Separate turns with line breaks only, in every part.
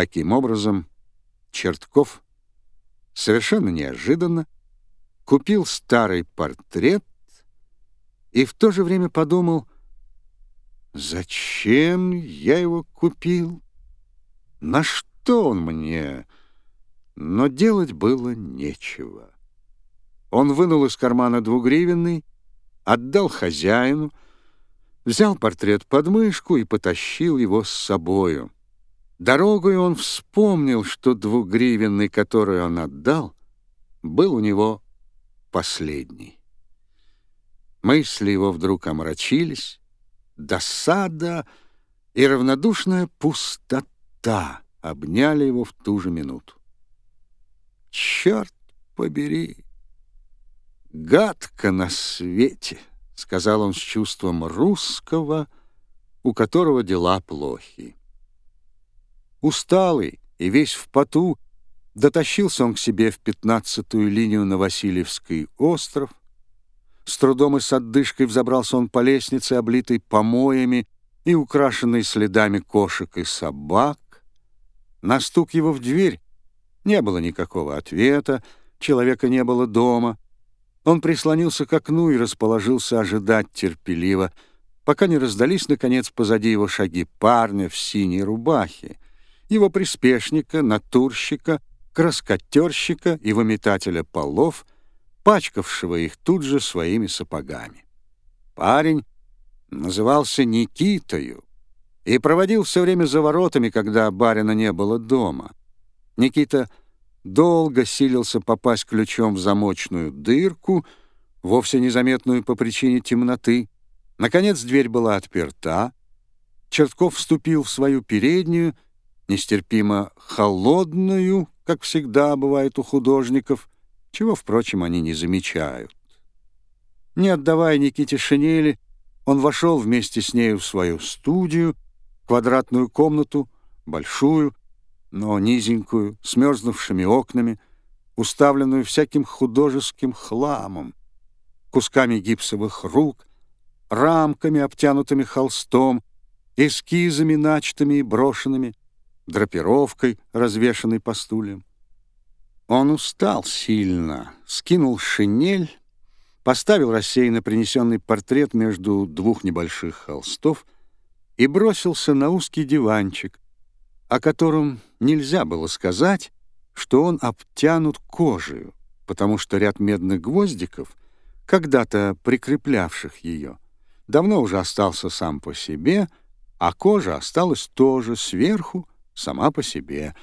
Таким образом, Чертков совершенно неожиданно купил старый портрет и в то же время подумал, зачем я его купил, на что он мне, но делать было нечего. Он вынул из кармана двугривенный, отдал хозяину, взял портрет под мышку и потащил его с собою. Дорогой он вспомнил, что двугривенный, который он отдал, был у него последний. Мысли его вдруг омрачились, досада и равнодушная пустота обняли его в ту же минуту. «Черт побери! Гадко на свете!» — сказал он с чувством русского, у которого дела плохи. Усталый и весь в поту, дотащился он к себе в пятнадцатую линию на Васильевский остров, с трудом и с отдышкой взобрался он по лестнице, облитой помоями и украшенной следами кошек и собак. На стук его в дверь не было никакого ответа, человека не было дома. Он прислонился к окну и расположился ожидать терпеливо, пока не раздались, наконец, позади его шаги парня в синей рубахе, его приспешника, натурщика, краскотерщика и выметателя полов — пачкавшего их тут же своими сапогами. Парень назывался Никитою и проводил все время за воротами, когда барина не было дома. Никита долго силился попасть ключом в замочную дырку, вовсе незаметную по причине темноты. Наконец дверь была отперта. Чертков вступил в свою переднюю, нестерпимо холодную, как всегда бывает у художников, чего, впрочем, они не замечают. Не отдавая Никите шинели, он вошел вместе с нею в свою студию, квадратную комнату, большую, но низенькую, с мерзнувшими окнами, уставленную всяким художеским хламом, кусками гипсовых рук, рамками, обтянутыми холстом, эскизами, начатыми и брошенными, драпировкой, развешанной по стульям. Он устал сильно, скинул шинель, поставил рассеянно принесенный портрет между двух небольших холстов и бросился на узкий диванчик, о котором нельзя было сказать, что он обтянут кожей, потому что ряд медных гвоздиков, когда-то прикреплявших ее, давно уже остался сам по себе, а кожа осталась тоже сверху, сама по себе.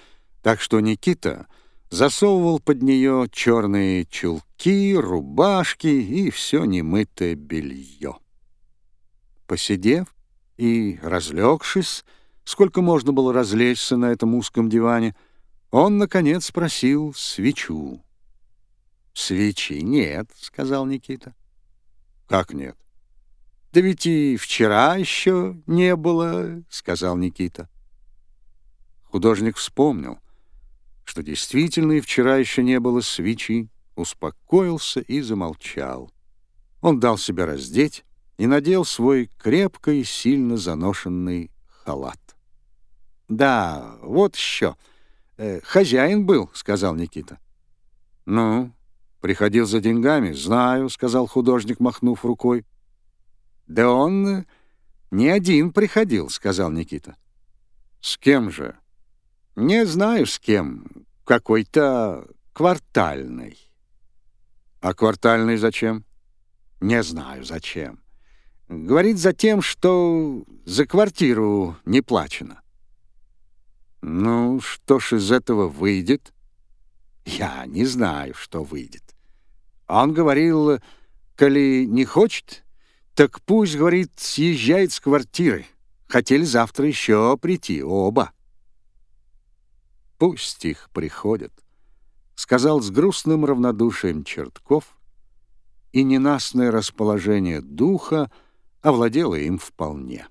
Так что Никита — засовывал под нее черные чулки, рубашки и все немытое белье. Посидев и разлегшись, сколько можно было разлечься на этом узком диване, он, наконец, спросил свечу. «Свечи нет», — сказал Никита. «Как нет?» «Да ведь и вчера еще не было», — сказал Никита. Художник вспомнил — что действительно и вчера еще не было свечи, успокоился и замолчал. Он дал себя раздеть и надел свой крепко и сильно заношенный халат. «Да, вот еще. Э, хозяин был», — сказал Никита. «Ну, приходил за деньгами, знаю», — сказал художник, махнув рукой. «Да он не один приходил», — сказал Никита. «С кем же?» Не знаю с кем. Какой-то квартальный. А квартальный зачем? Не знаю зачем. Говорит за тем, что за квартиру не плачено. Ну, что ж из этого выйдет? Я не знаю, что выйдет. Он говорил, коли не хочет, так пусть, говорит, съезжает с квартиры. Хотели завтра еще прийти оба. Пусть их приходят, — сказал с грустным равнодушием Чертков, и ненастное расположение духа овладело им вполне.